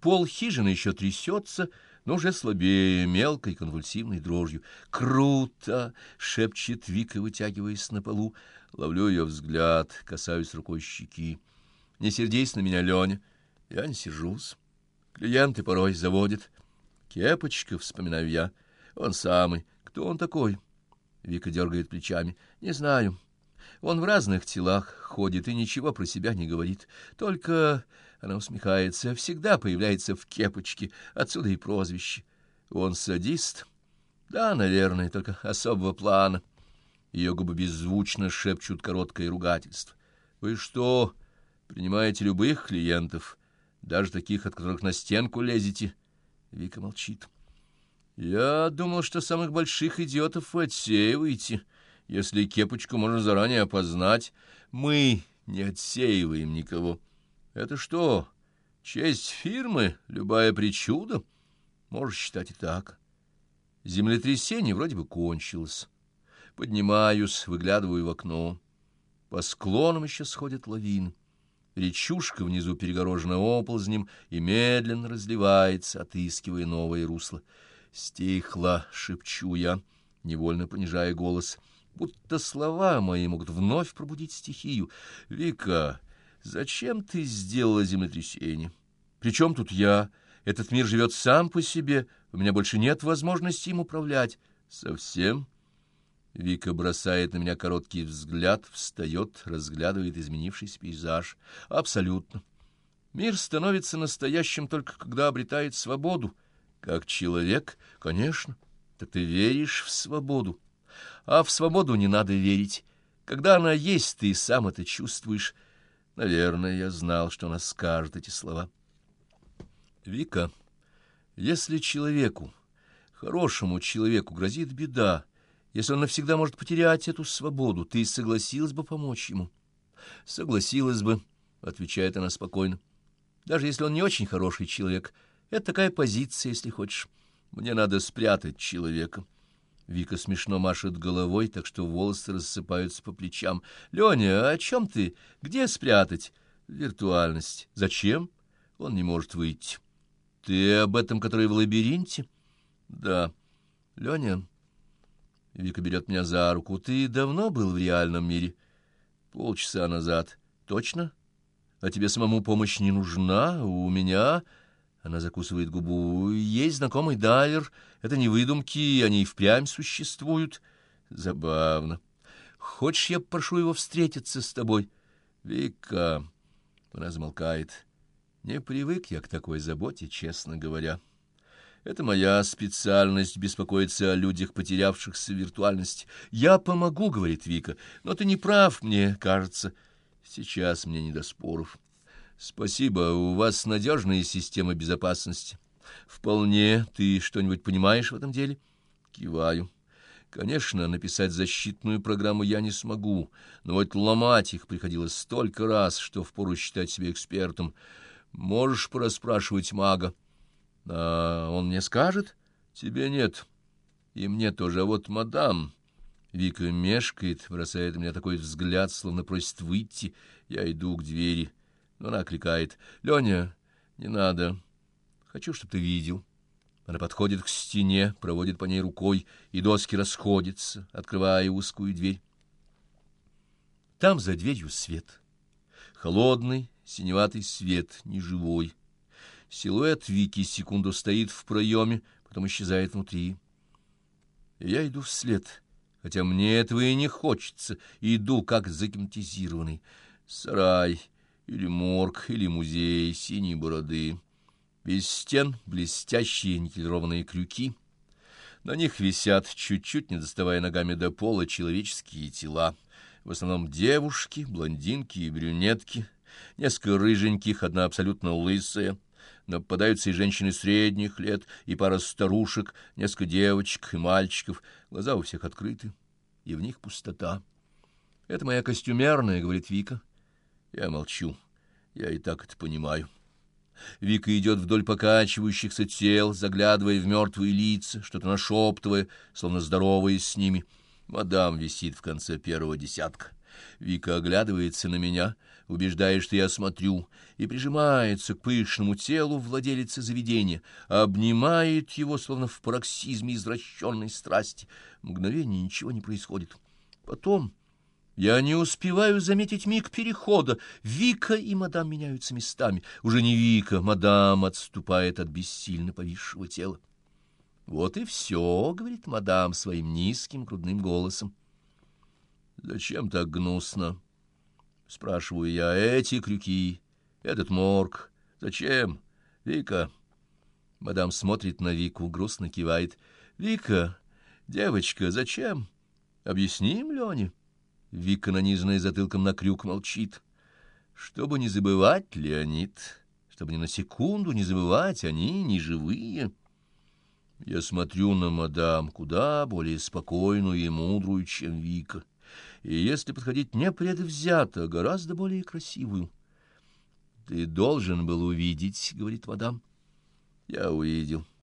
Пол хижины еще трясется, но уже слабее, мелкой конвульсивной дрожью. «Круто!» — шепчет Вика, вытягиваясь на полу. Ловлю ее взгляд, касаюсь рукой щеки. «Не сердись на меня, Леня!» Я не сержусь. Клиенты порой заводят. «Кепочка», — вспоминаю я. «Он самый. Кто он такой?» Вика дергает плечами. «Не знаю. Он в разных телах ходит и ничего про себя не говорит. Только, — она усмехается, — всегда появляется в кепочке, отсюда и прозвище. Он садист? Да, наверное, только особого плана. Ее губы беззвучно шепчут короткое ругательство. Вы что, принимаете любых клиентов, даже таких, от которых на стенку лезете? Вика молчит. Я думал, что самых больших идиотов вы отсеиваете. — если кепочку можно заранее опознать, мы не отсеиваем никого. Это что, честь фирмы, любая причуда? Можешь считать и так. Землетрясение вроде бы кончилось. Поднимаюсь, выглядываю в окно. По склонам еще сходят лавины. Речушка внизу перегорожена оползнем и медленно разливается, отыскивая новое русло. «Стихло!» — шепчу я, невольно понижая голос — будто слова мои могут вновь пробудить стихию. «Вика, зачем ты сделала землетрясение? Причем тут я? Этот мир живет сам по себе, у меня больше нет возможности им управлять. Совсем?» Вика бросает на меня короткий взгляд, встает, разглядывает изменившийся пейзаж. «Абсолютно. Мир становится настоящим только когда обретает свободу. Как человек, конечно. Так ты веришь в свободу?» А в свободу не надо верить. Когда она есть, ты сам это чувствуешь. Наверное, я знал, что она скажет эти слова. Вика, если человеку, хорошему человеку грозит беда, если он навсегда может потерять эту свободу, ты согласилась бы помочь ему? Согласилась бы, — отвечает она спокойно. Даже если он не очень хороший человек, это такая позиция, если хочешь. Мне надо спрятать человека. Вика смешно машет головой, так что волосы рассыпаются по плечам. — Леня, о чем ты? Где спрятать? — Виртуальность. — Зачем? Он не может выйти. — Ты об этом, который в лабиринте? — Да. — Леня... Вика берет меня за руку. — Ты давно был в реальном мире? — Полчаса назад. — Точно? А тебе самому помощь не нужна? У меня... Она закусывает губу. Есть знакомый дайвер. Это не выдумки, они и впрямь существуют. Забавно. Хочешь, я прошу его встретиться с тобой? Вика... Она замолкает. Не привык я к такой заботе, честно говоря. Это моя специальность — беспокоиться о людях, потерявшихся в виртуальности. «Я помогу», — говорит Вика, — «но ты не прав, мне кажется. Сейчас мне не до споров». Спасибо, у вас надежная система безопасности. Вполне. Ты что-нибудь понимаешь в этом деле? Киваю. Конечно, написать защитную программу я не смогу, но вот ломать их приходилось столько раз, что впору считать себя экспертом. Можешь порасспрашивать мага. А он мне скажет? Тебе нет. И мне тоже. А вот мадам... Вика мешкает, бросает меня такой взгляд, словно просит выйти. Я иду к двери но она окликает. «Леня, не надо. Хочу, чтобы ты видел». Она подходит к стене, проводит по ней рукой, и доски расходятся, открывая узкую дверь. Там за дверью свет. Холодный, синеватый свет, неживой. Силуэт Вики секунду стоит в проеме, потом исчезает внутри. Я иду вслед, хотя мне этого и не хочется, иду как загипнотизированный. Сарай или морг, или музей синей бороды. Без стен блестящие никелированные крюки. На них висят, чуть-чуть не доставая ногами до пола, человеческие тела. В основном девушки, блондинки и брюнетки. Несколько рыженьких, одна абсолютно лысая. Нападаются и женщины средних лет, и пара старушек, несколько девочек и мальчиков. Глаза у всех открыты, и в них пустота. «Это моя костюмерная», — говорит Вика. Я молчу. Я и так это понимаю. Вика идет вдоль покачивающихся тел, заглядывая в мертвые лица, что-то нашептывая, словно здороваясь с ними. Мадам висит в конце первого десятка. Вика оглядывается на меня, убеждая, что я смотрю, и прижимается к пышному телу владелицы заведения, обнимает его, словно в пароксизме извращенной страсти. Мгновение ничего не происходит. Потом... Я не успеваю заметить миг перехода. Вика и мадам меняются местами. Уже не Вика, мадам отступает от бессильно повисшего тела. «Вот и все», — говорит мадам своим низким грудным голосом. «Зачем так гнусно?» — спрашиваю я. «Эти крюки, этот морг. Зачем? Вика?» Мадам смотрит на Вику, грустно кивает. «Вика, девочка, зачем? Объясним Лене?» Вика, нанизанная затылком на крюк, молчит. Чтобы не забывать, Леонид, чтобы ни на секунду не забывать, они не живые. Я смотрю на мадам куда более спокойную и мудрую, чем Вика, и, если подходить непредвзято, гораздо более красивую. — Ты должен был увидеть, — говорит мадам. Я увидел. —